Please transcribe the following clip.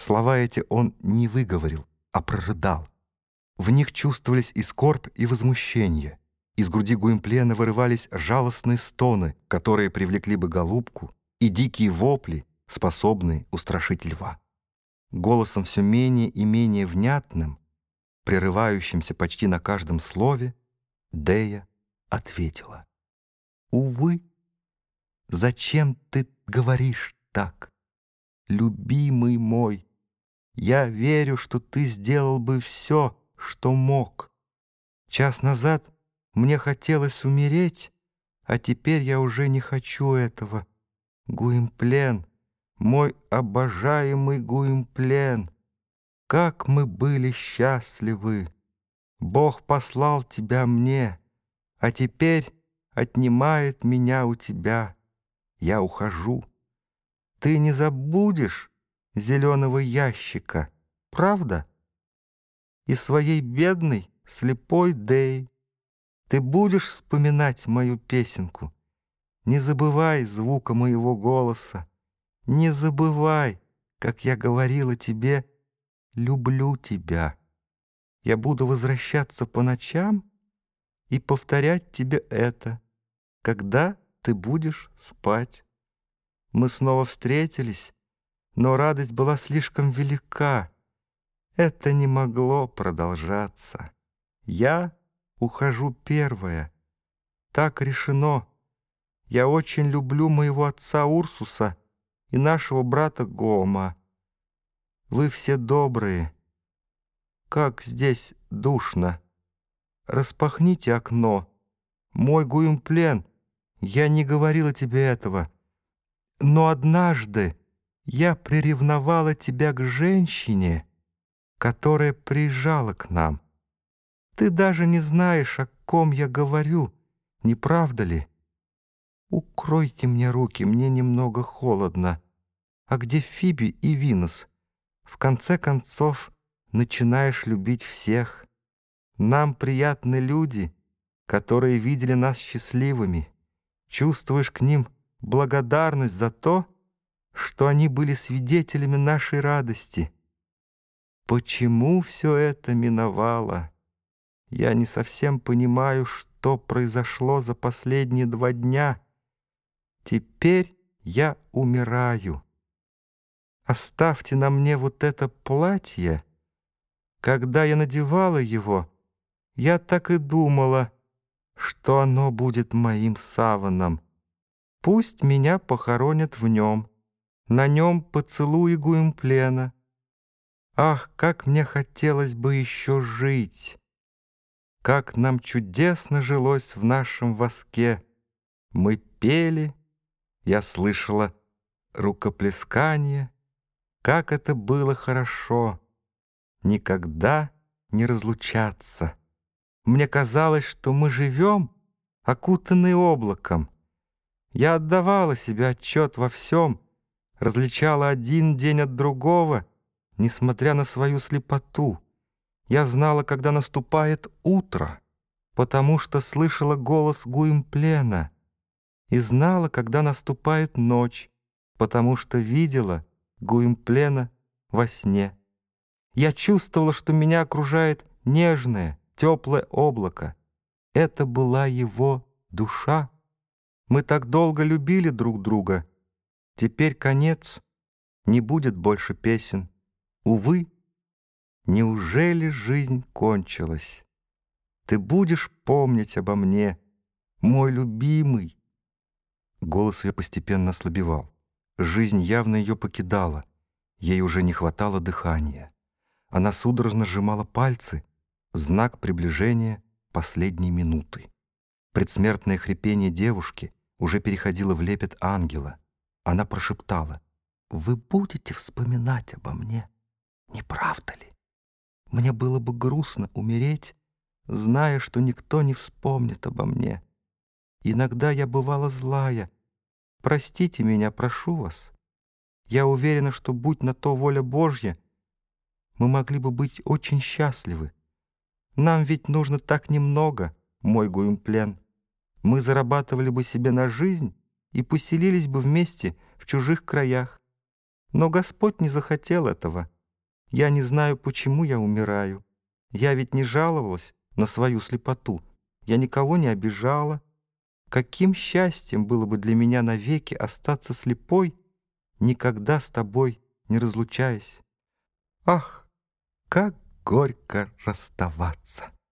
Слова эти он не выговорил, а прорыдал. В них чувствовались и скорбь, и возмущение. Из груди Гуимплена вырывались жалостные стоны, которые привлекли бы голубку, и дикие вопли, способные устрашить льва. Голосом все менее и менее внятным, прерывающимся почти на каждом слове, Дея ответила. «Увы, зачем ты говоришь так, любимый мой? Я верю, что ты сделал бы все, что мог. Час назад мне хотелось умереть, а теперь я уже не хочу этого. Гуимплен, мой обожаемый Гуимплен, как мы были счастливы! Бог послал тебя мне, а теперь отнимает меня у тебя. Я ухожу. Ты не забудешь зеленого ящика, правда? И своей бедной, слепой Дэй ты будешь вспоминать мою песенку. Не забывай звука моего голоса. Не забывай, как я говорила тебе, люблю тебя. Я буду возвращаться по ночам и повторять тебе это, когда ты будешь спать. Мы снова встретились, но радость была слишком велика. Это не могло продолжаться. Я ухожу первая. Так решено. Я очень люблю моего отца Урсуса и нашего брата Гома. Вы все добрые. Как здесь душно. Распахните окно. Мой Гуимплен, я не говорила тебе этого. Но однажды я приревновала тебя к женщине, которая приезжала к нам. Ты даже не знаешь, о ком я говорю, не правда ли? Укройте мне руки, мне немного холодно. А где Фиби и Винус? В конце концов, начинаешь любить всех. Нам приятны люди, которые видели нас счастливыми. Чувствуешь к ним благодарность за то, что они были свидетелями нашей радости. Почему все это миновало? Я не совсем понимаю, что произошло за последние два дня. Теперь я умираю. Оставьте на мне вот это платье. Когда я надевала его, я так и думала, что оно будет моим саваном. Пусть меня похоронят в нем, на нем поцелуи Гуимплена. Ах, как мне хотелось бы еще жить!» Как нам чудесно жилось в нашем воске. Мы пели, я слышала рукоплескание. Как это было хорошо! Никогда не разлучаться. Мне казалось, что мы живем, окутанные облаком. Я отдавала себе отчет во всем, различала один день от другого, несмотря на свою слепоту. Я знала, когда наступает утро, потому что слышала голос Гуимплена, и знала, когда наступает ночь, потому что видела Гуимплена во сне. Я чувствовала, что меня окружает нежное, теплое облако. Это была его душа. Мы так долго любили друг друга. Теперь конец. Не будет больше песен. Увы, Неужели жизнь кончилась? Ты будешь помнить обо мне, мой любимый?» Голос ее постепенно ослабевал. Жизнь явно ее покидала. Ей уже не хватало дыхания. Она судорожно сжимала пальцы, знак приближения последней минуты. Предсмертное хрипение девушки уже переходило в лепет ангела. Она прошептала, «Вы будете вспоминать обо мне, не правда ли?» Мне было бы грустно умереть, зная, что никто не вспомнит обо мне. Иногда я бывала злая. Простите меня, прошу вас. Я уверена, что, будь на то воля Божья, мы могли бы быть очень счастливы. Нам ведь нужно так немного, мой Гуимплен. Мы зарабатывали бы себе на жизнь и поселились бы вместе в чужих краях. Но Господь не захотел этого. Я не знаю, почему я умираю. Я ведь не жаловалась на свою слепоту. Я никого не обижала. Каким счастьем было бы для меня навеки остаться слепой, никогда с тобой не разлучаясь. Ах, как горько расставаться!